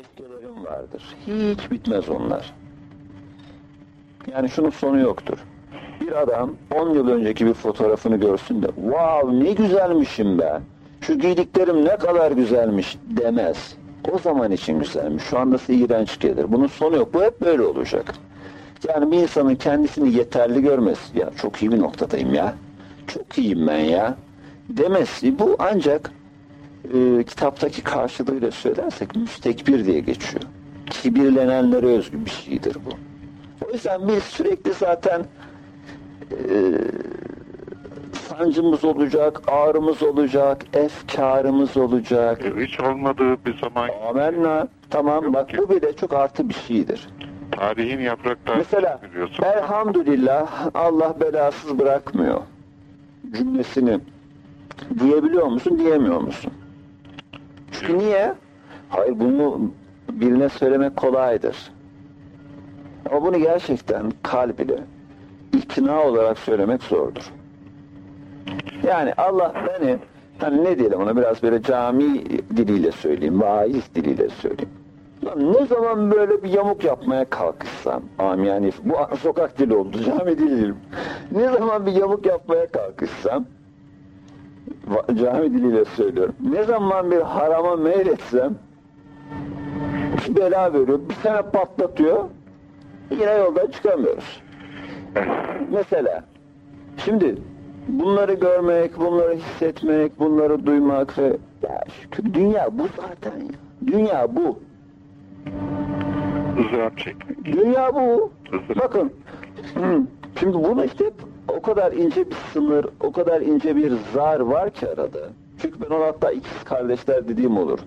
keşkelerim vardır. Hiç bitmez onlar. Yani şunun sonu yoktur. Bir adam 10 yıl önceki bir fotoğrafını görsün de wow ne güzelmişim be. Şu giydiklerim ne kadar güzelmiş demez. O zaman için güzelmiş. Şu anda size iğrenç gelir. Bunun sonu yok. Bu hep böyle olacak. Yani bir insanın kendisini yeterli görmesi. Ya çok iyi bir noktadayım ya. Çok iyiyim ben ya. Demesi bu ancak e, kitaptaki karşılığıyla söylersek müstekbir diye geçiyor. Kibirlenenlere özgü bir şeydir bu. O yüzden biz sürekli zaten e, sancımız olacak, ağrımız olacak, efkarımız olacak. E, hiç olmadığı bir zaman Amenna. Tamam Yok bak ki. bu bile çok artı bir şeydir. tarihin yaprakları Mesela biliyorsun. elhamdülillah Allah belasız bırakmıyor cümlesini diyebiliyor musun diyemiyor musun? Çünkü niye? Hayır bunu birine söylemek kolaydır. Ama bunu gerçekten kalb ile ikna olarak söylemek zordur. Yani Allah beni hani ne diyelim ona biraz böyle cami diliyle söyleyeyim, vaiz diliyle söyleyeyim. Lan ne zaman böyle bir yamuk yapmaya kalkışsam, yani bu sokak dili oldu, cami dili. Ne zaman bir yamuk yapmaya kalkışsam, cami diliyle söylüyorum. Ne zaman bir harama meyletsem, bir bela veriyor, bir sene patlatıyor, yine yoldan çıkamıyoruz. Mesela, şimdi bunları görmek, bunları hissetmek, bunları duymak ve ya şükür dünya bu zaten ya. Dünya bu. ızdırap çekmek. Dünya bu. Bakın. Şimdi bunu işte o kadar ince bir sınır, o kadar ince bir zar var ki arada. Çünkü ben ona hatta ikiz kardeşler dediğim olur.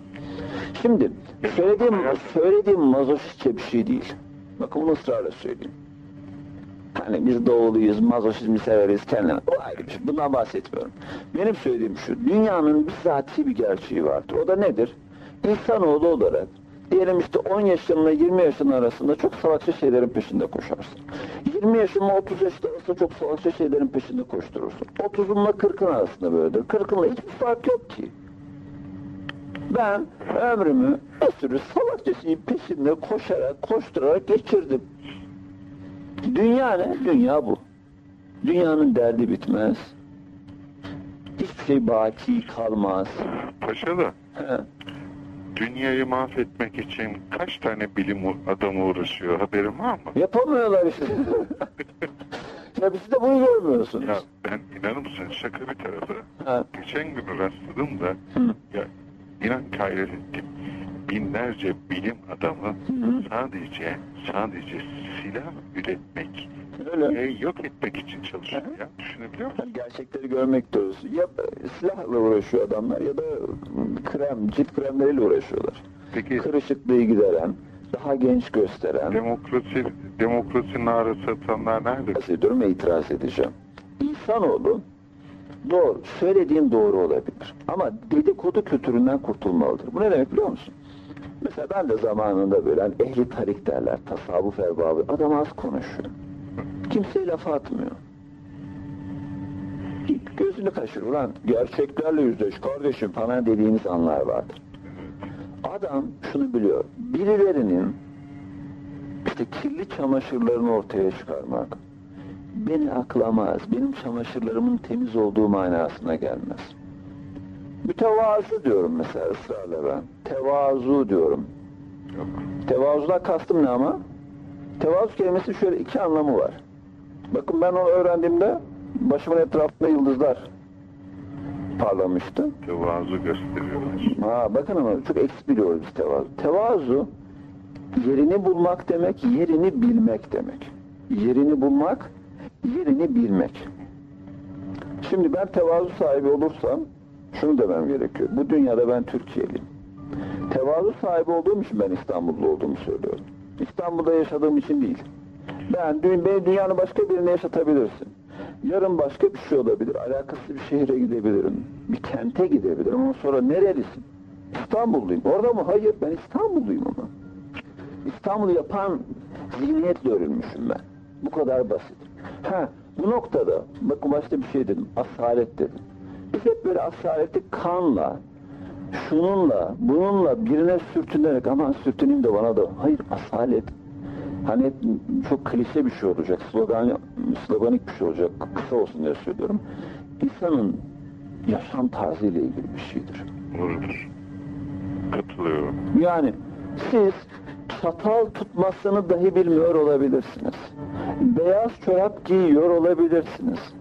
Şimdi söylediğim, söylediğim mazoşistçe bir şey değil. Bakın bunu ısrarla söyleyeyim. Hani biz doğuluyuz, mazoşizmi severiz kendine. O ayrı bir şey. Bundan bahsetmiyorum. Benim söylediğim şu. Dünyanın bizatihi bir gerçeği vardır. O da nedir? İnsanoğlu olarak diyelim işte 10 yaşınla 20 yaşın arasında çok salakça şeylerin peşinde koşarsın. 20 yaşınla 30 yaşın arasında çok salakça şeylerin peşinde koşturursun. 30'unla 40'ın arasında böyledir. 40'ınla hiçbir fark yok ki. Ben ömrümü bir sürü salakça şeyin peşinde koşarak, koşturarak geçirdim. Dünya ne? Dünya bu. Dünyanın derdi bitmez. Hiçbir şey baki kalmaz. Paşa da. Dünyayı mahvetmek için kaç tane bilim adamı uğraşıyor haberin var mı? Yapamıyorlar işte. ya siz de bunu görmüyorsunuz. Ya ben inanır mısın şaka bir tarafa Ha. geçen gün rastladım da Hı. ya inan ettim. Binlerce bilim adamı hı. sadece sadece silah üretmek Öyle. ve yok etmek için çalışıyor ya. Düşünebiliyor musun? Gerçekleri görmek doğrusu. Ya silahla uğraşıyor adamlar ya da krem, cilt kremleriyle uğraşıyorlar. Peki Kırışıklığı gideren, daha genç gösteren, demokrasi demokrasi narı satanlar nerede? bahsediyorum ve itiraz edeceğim. İnsanoğlu doğru, söylediğin doğru olabilir. Ama dedikodu kültüründen kurtulmalıdır. Bu ne demek biliyor musun? Mesela ben de zamanında böyle hani ehli tarik derler, tasavvuf erbabı. Adam az konuşuyor. Kimseye laf atmıyor. Gözünü kaşır ulan gerçeklerle yüzleş kardeşim falan dediğiniz anlar vardır. Adam şunu biliyor. Birilerinin işte kirli çamaşırlarını ortaya çıkarmak beni aklamaz. Benim çamaşırlarımın temiz olduğu manasına gelmez. Mütevazı diyorum mesela ısrarla ben. Tevazu diyorum. Yok. Tevazudan kastım ne ama? Tevazu kelimesi şöyle iki anlamı var. Bakın ben onu öğrendiğimde başımın etrafında yıldızlar parlamıştı. Tevazu gösteriyorlar. Ha, bakın ama çok eksik biliyoruz biz tevazu. Tevazu yerini bulmak demek, yerini bilmek demek. Yerini bulmak, yerini bilmek. Şimdi ben tevazu sahibi olursam şunu demem gerekiyor. Bu dünyada ben Türkiye'liyim. Tevazu sahibi olduğum için ben İstanbullu olduğumu söylüyorum. İstanbul'da yaşadığım için değil. Ben dü- beni dünyanın başka birine yaşatabilirsin. Yarın başka bir şey olabilir. Alakasız bir şehre gidebilirim. Bir kente gidebilirim. Ama sonra nerelisin? İstanbulluyum. Orada mı? Hayır ben İstanbulluyum ama. İstanbul'u yapan zihniyetle örülmüşüm ben. Bu kadar basit. Ha, bu noktada bakın başta bir şey dedim. Asalet dedim. Biz hep böyle asaleti kanla, şununla, bununla birine sürtünerek aman sürtüneyim de bana da. Hayır asalet. Hani hep çok klişe bir şey olacak, slogan, sloganik bir şey olacak, kısa olsun diye söylüyorum. İnsanın yaşam tarzıyla ilgili bir şeydir. Doğrudur. Katılıyorum. Yani siz çatal tutmasını dahi bilmiyor olabilirsiniz. Beyaz çorap giyiyor olabilirsiniz.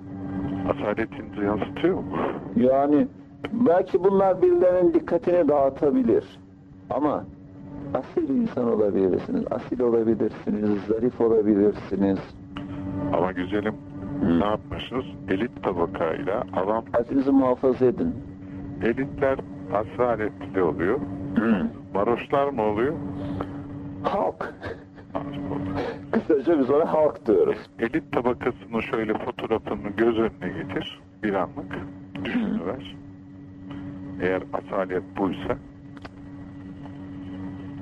Asaletinizi yansıtıyor mu? Yani belki bunlar birilerinin dikkatini dağıtabilir. Ama asil insan olabilirsiniz, asil olabilirsiniz, zarif olabilirsiniz. Ama güzelim Hı. ne yapmışsınız? Elit tabakayla avam Asilinizi muhafaza edin. elitler asaletli oluyor. Varoşlar mı oluyor? Halk. Kısaca biz ona halk diyoruz. Elit tabakasının şöyle fotoğrafını göz önüne getir. Bir anlık. Düşünüver. Eğer asalet buysa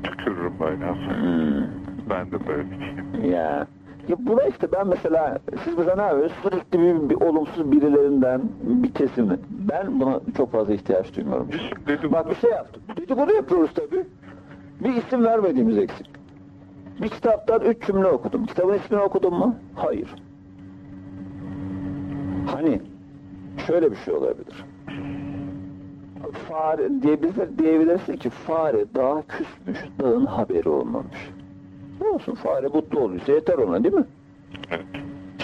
tükürürüm böyle. Hmm. Ben de böyle diyeyim. Ya. Ya buna işte ben mesela siz bize ne yapıyorsunuz? Sürekli bir, bir olumsuz birilerinden bir kesimi. Ben buna çok fazla ihtiyaç duymuyorum. Bizim dedim Bak bir şey yaptım. Dedikodu yapıyoruz tabii. Bir isim vermediğimiz eksik. Bir kitaptan üç cümle okudum. Kitabın ismini okudun mu? Hayır. Hani şöyle bir şey olabilir. Fare diyebilir, diyebilirsin ki fare dağa küsmüş, dağın haberi olmamış. Ne olsun fare mutlu oluyorsa yeter ona değil mi? evet.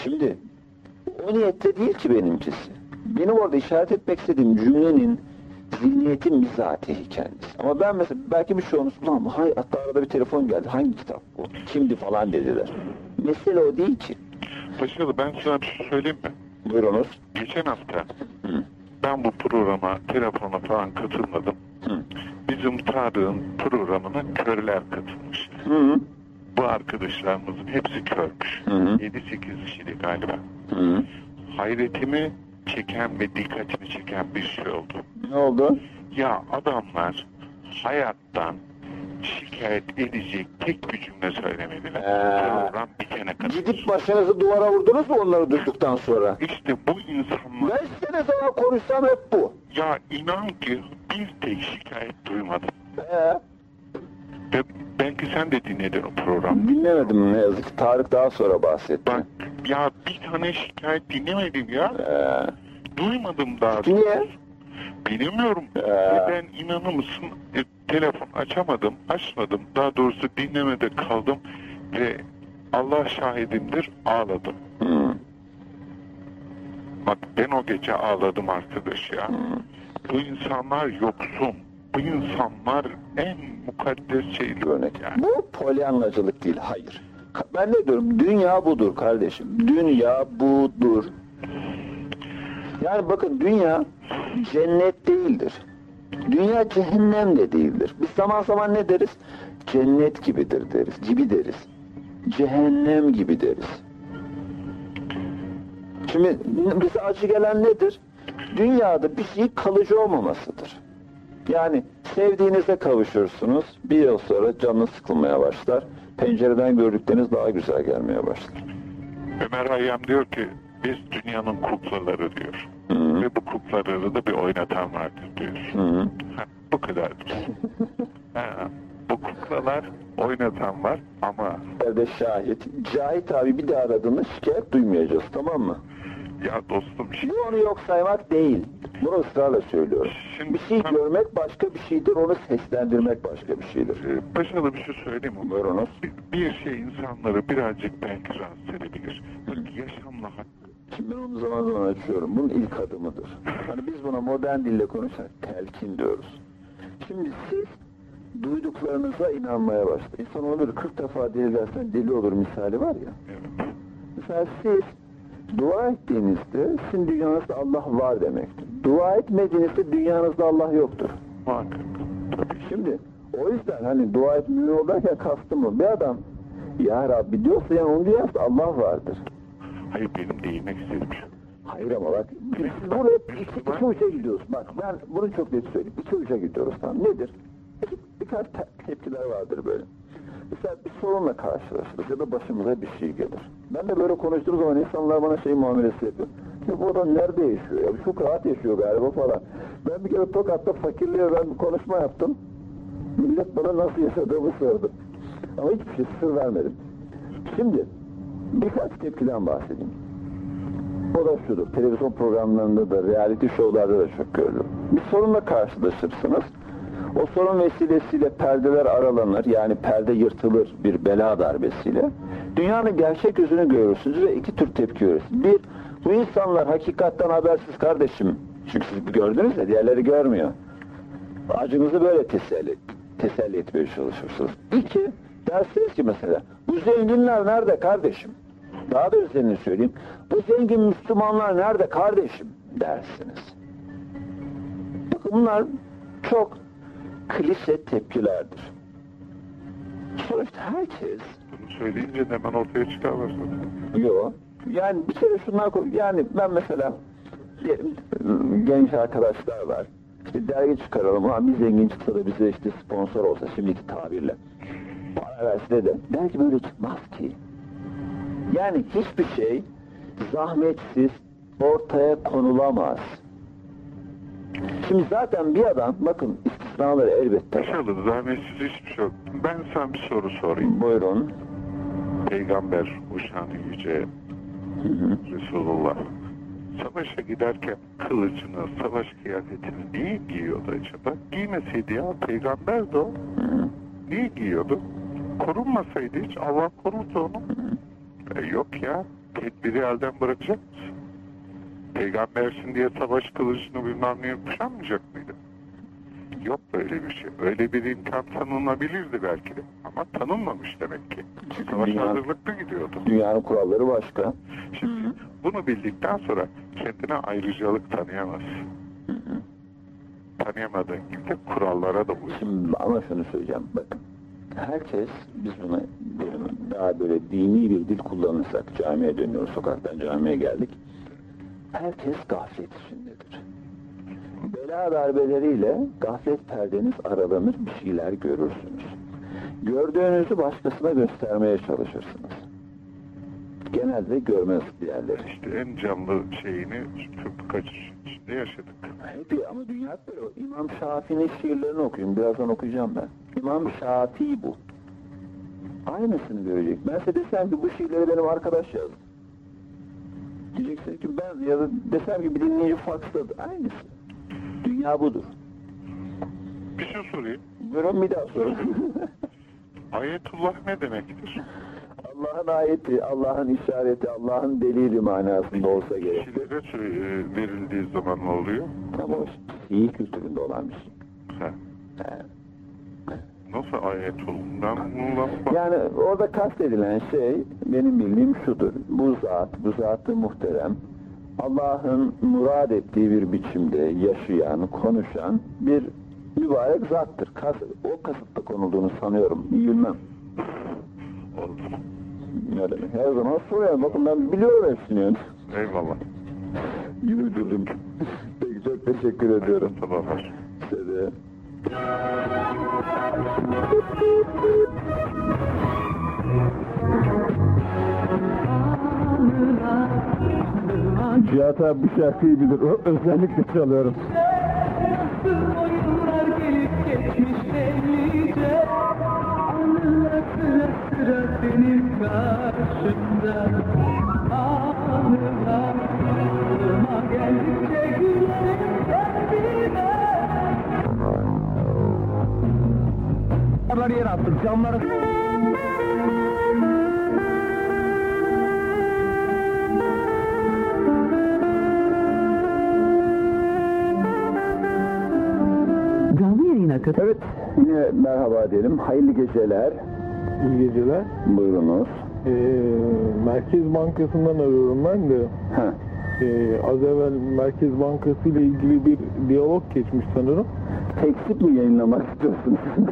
Şimdi o niyette değil ki benimkisi. Benim orada işaret etmek istediğim cümlenin zihniyetin bizatihi kendisi. Ama ben mesela belki bir şey olmuş. Ulan hay, hatta arada bir telefon geldi. Hangi kitap bu? Kimdi falan dediler. Mesele o değil ki. Paşalı ben sana bir şey söyleyeyim mi? Buyurunuz. Geçen hafta Hı. ben bu programa, telefona falan katılmadım. Hı. Bizim Tarık'ın programına körler katılmış. Hı. Bu arkadaşlarımızın hepsi körmüş. Hı hı. 7-8 kişiydi galiba. Hı. Hayretimi çeken ve dikkatimi çeken bir şey oldu. Ne oldu? Ya adamlar hayattan şikayet edecek tek bir cümle söylemediler. Ee. Program bitene kadar. Gidip başınızı duvara vurdunuz mu onları duyduktan sonra? İşte bu insanlar Ben size ne zaman konuşsam hep bu. ya inan ki bir tek şikayet duymadım. Ee, Ve belki sen de dinledin o programı. dinlemedim ne yazık ki. Tarık daha sonra bahsetti. Bak ya bir tane şikayet dinlemedim ya. Ee, Duymadım daha. Niye? Bilemiyorum. Ee. Ben inanır mısın e, telefon açamadım, açmadım. Daha doğrusu dinlemede kaldım ve Allah şahidimdir ağladım. hı. Bak ben o gece ağladım arkadaş ya. Bu insanlar yoksun. Bu insanlar en mukaddes şeyli örnek. yani. Bu polyanlacılık değil, hayır. Ben ne diyorum? Dünya budur kardeşim. Dünya budur. Yani bakın dünya cennet değildir. Dünya cehennem de değildir. Biz zaman zaman ne deriz? Cennet gibidir deriz, gibi deriz. Cehennem gibi deriz. Şimdi bize acı gelen nedir? Dünyada bir şey kalıcı olmamasıdır. Yani sevdiğinize kavuşursunuz. Bir yıl sonra canınız sıkılmaya başlar. Pencereden gördükleriniz daha güzel gelmeye başlar. Ömer Hayyam diyor ki biz dünyanın kuklaları diyor. Hı Ve bu kuklaları da bir oynatan vardır diyor. hı. Ha, bu kadardır. ha, bu kuklalar oynatan var ama Nerede şahit? Cahit abi bir daha aradığında şikayet duymayacağız tamam mı? ya dostum şimdi onu yok saymak değil. Bunu ısrarla söylüyorum. Şimdi Bir şey sen- görmek başka bir şeydir, onu seslendirmek başka bir şeydir. e, başına bir şey söyleyeyim mi? Buyurunuz. Bir, bir şey insanları birazcık belki rahatsız edebilir. Yaşamla Şimdi ben onu zaman zaman açıyorum. Bunun ilk adımıdır. Hani biz buna modern dille konuşsak telkin diyoruz. Şimdi siz duyduklarınıza inanmaya başlayın. İnsan onu böyle 40 defa deli dersen deli olur misali var ya. evet. Mesela siz dua ettiğinizde sizin dünyanızda Allah var demektir. Dua etmediğinizde dünyanızda Allah yoktur. muhakkak. Tabii. Şimdi o yüzden hani dua etmiyor derken kastım o. Bir adam ya Rabbi diyorsa yani onun dünyasında Allah vardır. Hayır benim değinmek istediğim. Hayır ama bak biz burada hep iki, iki uca gidiyoruz. Bak ben bunu çok net söyleyeyim. İki uca gidiyoruz tamam. Nedir? İki, birkaç te- tepkiler vardır böyle. Mesela bir sorunla karşılaşırız ya da başımıza bir şey gelir. Ben de böyle konuştuğum zaman insanlar bana şey muamelesi yapıyor. Ya bu adam nerede yaşıyor? Ya çok rahat yaşıyor galiba falan. Ben bir kere Tokat'ta fakirliğe ben bir konuşma yaptım. Millet bana nasıl yaşadığımı sordu. Ama hiçbir şey sır vermedim. Şimdi birkaç tepkiden bahsedeyim. O da şudur. Televizyon programlarında da, reality show'larda da çok görülür. Bir sorunla karşılaşırsınız. O sorun vesilesiyle perdeler aralanır. Yani perde yırtılır bir bela darbesiyle. Dünyanın gerçek yüzünü görürsünüz ve iki tür tepki görürsünüz. Bir, bu insanlar hakikatten habersiz kardeşim. Çünkü siz gördünüz ya diğerleri görmüyor. Acınızı böyle teselli, teselli etmeye çalışırsınız. İki, dersiniz ki mesela bu zenginler nerede kardeşim? Daha da özelini söyleyeyim. Bu zengin Müslümanlar nerede kardeşim dersiniz. Bakın bunlar çok klişe tepkilerdir. Sonuçta herkes Bunu söyleyince de hemen ortaya çıkarlar zaten. Yok. Yani bir kere şunlar koy. Yani ben mesela diyelim, genç arkadaşlar var. İşte dergi çıkaralım ama bir zengin çıksa da bize işte sponsor olsa şimdiki tabirle. Para verse de dergi böyle çıkmaz ki. Yani hiçbir şey zahmetsiz ortaya konulamaz. Şimdi zaten bir adam bakın istisnaları elbette. Başarılı, zahmetsiz hiçbir şey yok. Ben sana bir soru sorayım. Buyurun. Peygamber uşanı yüce Resulullah savaşa giderken kılıcını, savaş kıyafetini niye giyiyordu acaba? Giymeseydi ya peygamberdi o. Niye giyiyordu? Korunmasaydı hiç Allah korurdu onu. E, yok ya. Tedbiri elden bırakacak mısın? Peygambersin diye savaş kılıcını bilmem neye kuşanmayacak mıydı? Yok böyle bir şey. Öyle bir imkan tanınabilirdi belki de. Ama tanınmamış demek ki. Savaş dünya- hazırlıklı gidiyordu. Dünyanın kuralları başka. Şimdi bunu bildikten sonra kendine ayrıcalık tanıyamazsın. Tanıyamadığın gibi de kurallara da uy. Şimdi ama şunu söyleyeceğim bakın. Herkes biz buna daha böyle dini bir dil kullanırsak camiye dönüyoruz sokaktan camiye geldik. Herkes gaflet içindedir. Bela darbeleriyle gaflet perdeniz aralanır bir şeyler görürsünüz. Gördüğünüzü başkasına göstermeye çalışırsınız. Genelde görmez diğerleri. İşte en canlı şeyini tıpkı kaç içinde yaşadık. Hep ama dünya böyle. İmam Şafii'nin şiirlerini okuyun. Birazdan okuyacağım ben. İmam Şafii bu. Aynısını görecek. Ben size desem ki bu şiirleri benim arkadaş yazdı. Diyeceksin ki ben ya da desem ki bir dinleyici faksladı. Aynısı. Dünya budur. Bir şey sorayım. Buyurun bir daha sorun. Ayetullah ne demektir? Allah'ın ayeti, Allah'ın işareti, Allah'ın delili manasında olsa gerek. Kişilere sö- e, verildiği zaman ne oluyor? O Şii kültüründe olan bir şey. Ha. He. Nasıl Ayetullah? Yani orada kastedilen şey benim bildiğim şudur. Bu zat, bu zatı muhterem Allah'ın murad ettiği bir biçimde yaşayan, konuşan bir mübarek zattır. Kas, o kasıtla konulduğunu sanıyorum. İyi bilmem. Oldu. Demek? Her zaman soruyorum. Bakın ben biliyorum hepsini. yani. Eyvallah. Yürüdüm. Peki çok teşekkür ediyorum. Sabahlar. Size de. Cihat abi bu şarkıyı bilir. O özellikle çalıyorum. Sıra senin karşında Anılar aklıma geldikçe gülerim kendime Camları yere attım. Camları... Evet. Yine merhaba diyelim. Hayırlı geceler. İyi geceler. Buyurunuz. Ee, Merkez Bankası'ndan arıyorum ben de. Heh. Ee, az evvel Merkez Bankası ile ilgili bir diyalog geçmiş sanırım. Teksip mi yayınlamak istiyorsunuz?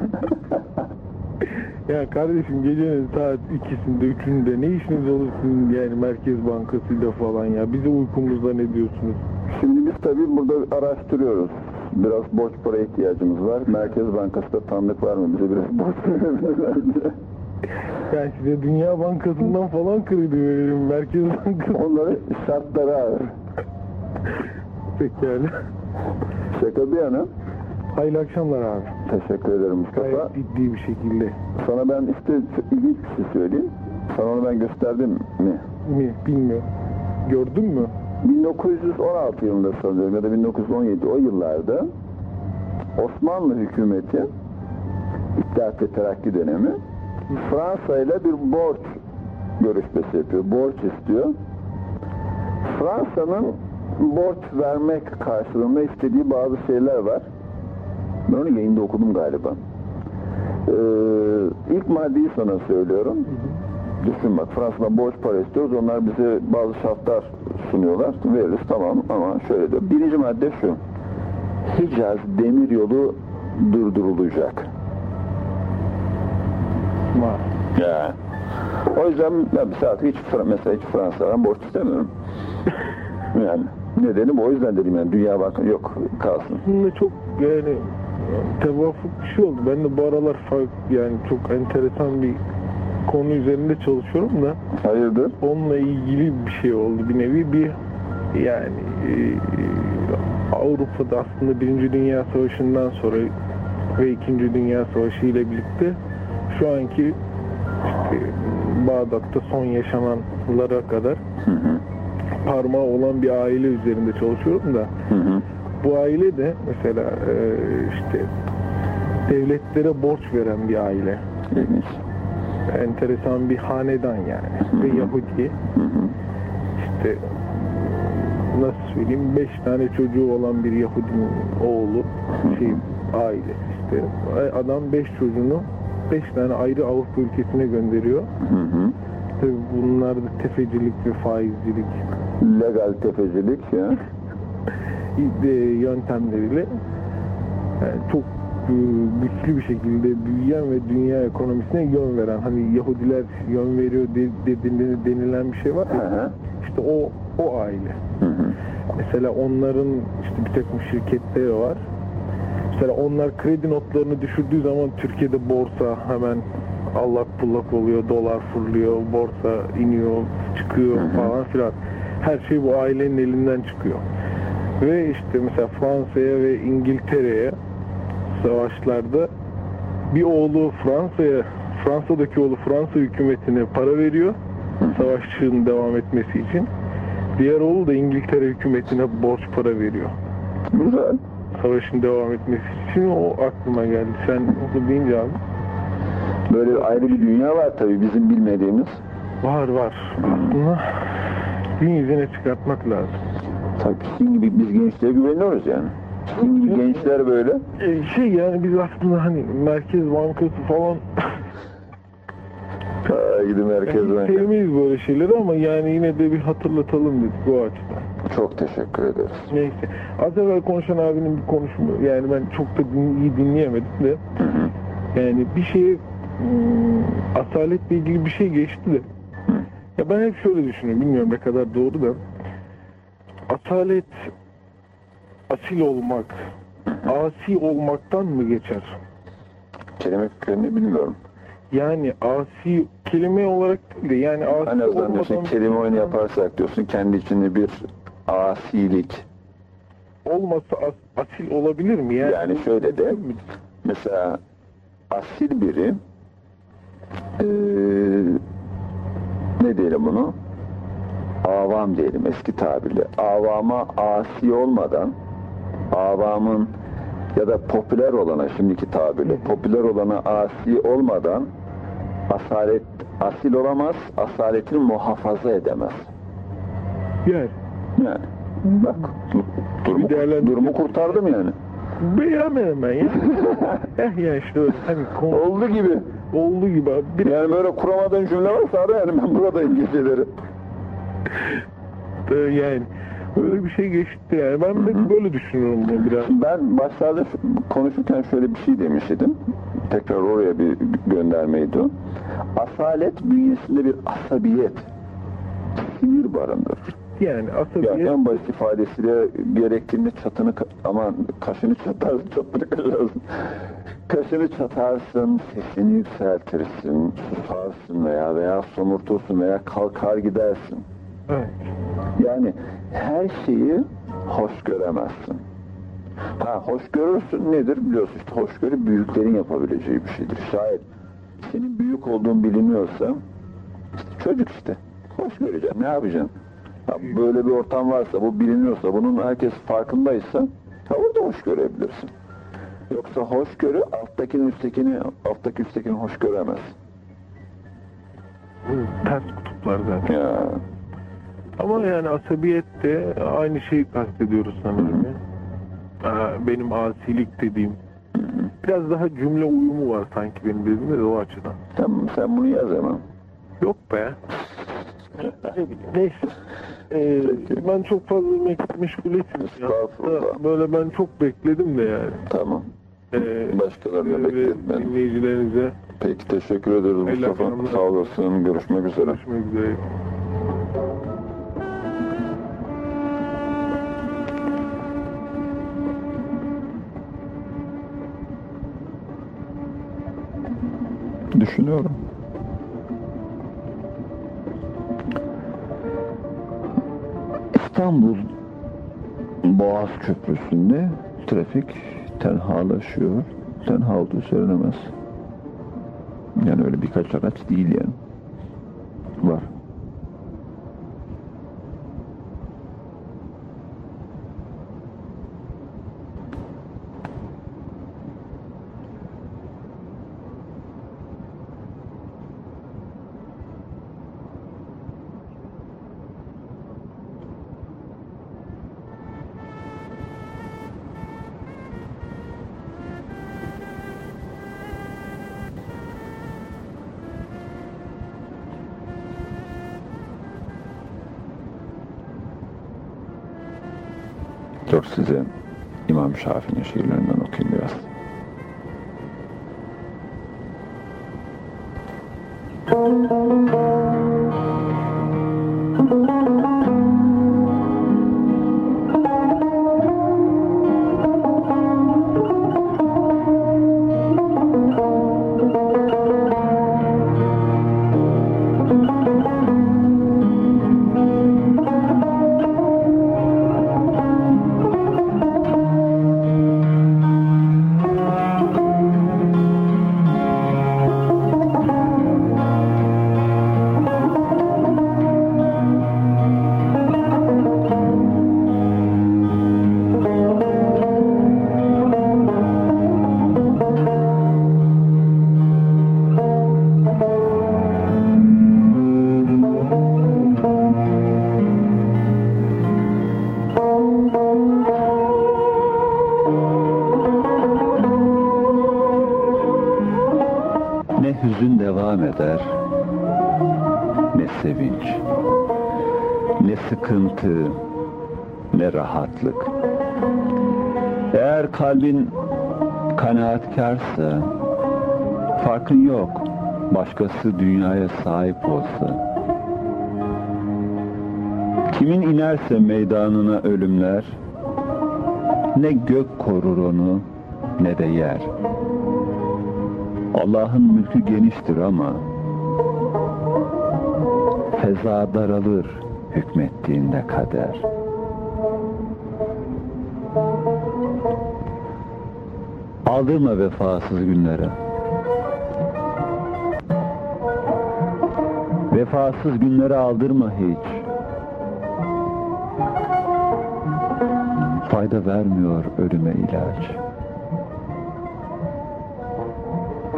Ya kardeşim gecenin saat ikisinde, üçünde ne işiniz olur sizin yani Merkez Bankası ile falan ya? Bizi uykumuzda ne diyorsunuz? Şimdi biz tabii burada araştırıyoruz. Biraz borç para ihtiyacımız var. Merkez Bankası'da tanıdık var mı? Bize biraz borç verebilirler. Yani size Dünya Bankası'ndan falan kredi verelim Merkez Bankası. Onların şartları ağır. Pekala. Şaka bir yana. Hayırlı akşamlar abi. Teşekkür ederim Mustafa. Gayet ciddi bir şekilde. Sana ben işte ilginç bir şey söyleyeyim. Sana onu ben gösterdim mi? Mi bilmiyorum. Gördün mü? 1916 yılında sanıyorum ya da 1917 o yıllarda Osmanlı hükümeti İttihat ve Terakki dönemi Fransa ile bir borç görüşmesi yapıyor. Borç istiyor. Fransa'nın borç vermek karşılığında istediği bazı şeyler var. Ben onu yayında okudum galiba. Ee, ilk maddeyi sana söylüyorum. Düşün bak Fransa'dan borç para istiyoruz. Onlar bize bazı şartlar sunuyorlar. Veririz tamam ama şöyle diyor. Birinci madde şu. Hicaz demir yolu durdurulacak. Var. Ya. O yüzden ben mesela hiç Fra- mesela hiç Fransa'dan borç istemiyorum. yani nedenim o yüzden dedim yani dünya bak yok kalsın. Aslında çok yani tevafuk bir şey oldu. Ben de bu aralar fark, yani çok enteresan bir konu üzerinde çalışıyorum da Hayırdır? onunla ilgili bir şey oldu bir nevi bir yani e, Avrupa'da aslında Birinci Dünya Savaşı'ndan sonra ve İkinci Dünya Savaşı ile birlikte şu anki işte Bağdat'ta son yaşananlara kadar Hı hı. parmağı olan bir aile üzerinde çalışıyorum da Hı hı. bu aile de mesela e, işte devletlere borç veren bir aile. İlginç. Enteresan bir hanedan yani. Ve Yahudi. Hı hı. işte nasıl söyleyeyim beş tane çocuğu olan bir Yahudinin oğlu şey aile işte adam beş çocuğunu beş tane ayrı Avrupa ülkesine gönderiyor. Hı hı. Tabii bunlar da tefecilik ve faizcilik Legal tefecilik ya. e, yöntemleriyle yani çok e, güçlü bir şekilde büyüyen ve dünya ekonomisine yön veren hani Yahudiler yön veriyor de- dediğinde denilen bir şey var Hı ya hı. işte o o aile. Hı hı. Mesela onların işte bir takım şirketleri var. Mesela onlar kredi notlarını düşürdüğü zaman Türkiye'de borsa hemen allak bullak oluyor, dolar fırlıyor, borsa iniyor, çıkıyor falan filan. Her şey bu ailenin elinden çıkıyor. Ve işte mesela Fransa'ya ve İngiltere'ye savaşlarda bir oğlu Fransa'ya, Fransa'daki oğlu Fransa hükümetine para veriyor savaşçının devam etmesi için. Diğer oğlu da İngiltere hükümetine borç para veriyor. Güzel. Savaşın devam etmesi için o aklıma geldi. Sen onu deyince abi. Böyle ayrı bir dünya var tabii bizim bilmediğimiz. Var var. Aslında gün yüzüne çıkartmak lazım. Tabii sizin gibi biz gençlere güveniyoruz yani. Sizin gibi gençler böyle. E, şey yani biz aslında hani Merkez Bankası falan Aa, gidin merkez hiç banka. sevmeyiz böyle şeyleri ama yani yine de bir hatırlatalım dedik bu açıdan. Çok teşekkür ederiz. Neyse. Az evvel konuşan abinin bir konuşma yani ben çok da din- iyi dinleyemedim de Hı hı. yani bir şeye hmm, asaletle ilgili bir şey geçti de ya ben hep şöyle düşünüyorum bilmiyorum ne kadar doğru da asalet asil olmak asi olmaktan mı geçer? Kelime kökenini bilmiyorum. Yani asi kelime olarak değil de yani asi En azından diyorsun kelime oyunu yaparsak diyorsun kendi içinde bir asilik. olmasa as- asil olabilir mi? Yani, Yani şöyle de mesela asil biri eee, ne diyelim bunu? Avam diyelim eski tabirle. Avama asi olmadan avamın ya da popüler olana şimdiki tabirle popüler olana asi olmadan asalet asil olamaz, asaletini muhafaza edemez. yani Yani bak durumu, durumu kurtardım yani. beğenmedim ben ya. eh ya işte öyle hani konu Oldu gibi. olduğu gibi abi. Bir Yani böyle kuramadığın cümle varsa ara yani ben buradayım geceleri. Yani öyle bir şey geçti yani. Ben de böyle düşünüyorum bunu biraz. Ben başlarda şu- konuşurken şöyle bir şey demiştim. Tekrar oraya bir göndermeydi o. Asalet bünyesinde bir asabiyet, sinir barındırır. Yani Ya asabiyet en basit ifadesiyle gerektiğinde çatını aman kaşını çatarsın çatını kaşarsın. Kaşını çatarsın, sesini yükseltirsin, susarsın veya veya somurtursun veya kalkar gidersin. evet. Yani her şeyi hoş göremezsin. Ha hoş görürsün nedir biliyorsun işte hoşgörü büyüklerin yapabileceği bir şeydir. Şayet senin büyük olduğun biliniyorsa işte çocuk işte hoş göreceğim ne yapacağım? Böyle bir ortam varsa bu biliniyorsa bunun herkes farkındaysa ha, orada hoş görebilirsin. Yoksa hoşgörü alttakini üsttekini alttaki üsttekini hoş göremez. Bu ters kutuplar zaten. Ya Ama yani asabiyet de aynı şeyi kastediyoruz sanırım ya. Benim asilik dediğim. Biraz daha cümle uyumu var sanki benim dediğimde de o açıdan. tamam sen bunu yaz hemen. Yok be. Neyse. Ee, ben çok fazla mek- meşgul etmiyorum. ya. Estağfurullah. Böyle ben çok bekledim de yani. Tamam. Ee, Başkalarına ve dinleyicilerinize Peki teşekkür ederiz Hayırlı Mustafa. akşamlar. Sağ olasın. Görüşmek üzere. görüşmek üzere. Düşünüyorum. İstanbul Boğaz Köprüsü'nde trafik tenhalaşıyor. Tenha olduğu söylenemez. Yani öyle birkaç araç değil yani. Var. Dur size İmam Şafii'nin şiirlerinden ne rahatlık. Eğer kalbin kanaatkarsa, farkın yok, başkası dünyaya sahip olsa. Kimin inerse meydanına ölümler, ne gök korur onu, ne de yer. Allah'ın mülkü geniştir ama feza daralır hükmettiğinde kader. Aldırma vefasız günlere. Vefasız günlere aldırma hiç. Fayda vermiyor ölüme ilaç.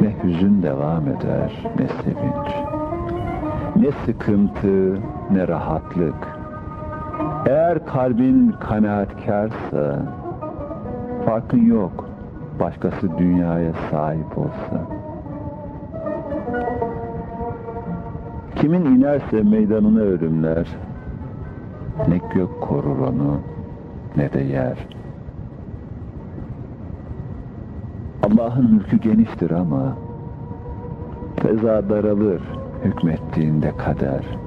Ne hüzün devam eder, ne sevinç. Ne sıkıntı, ne rahatlık. Eğer kalbin kanaatkarsa, farkın yok, başkası dünyaya sahip olsa. Kimin inerse meydanına ölümler, ne gök korur onu, ne de yer. Allah'ın mülkü geniştir ama feza daralır hükmettiğinde kader.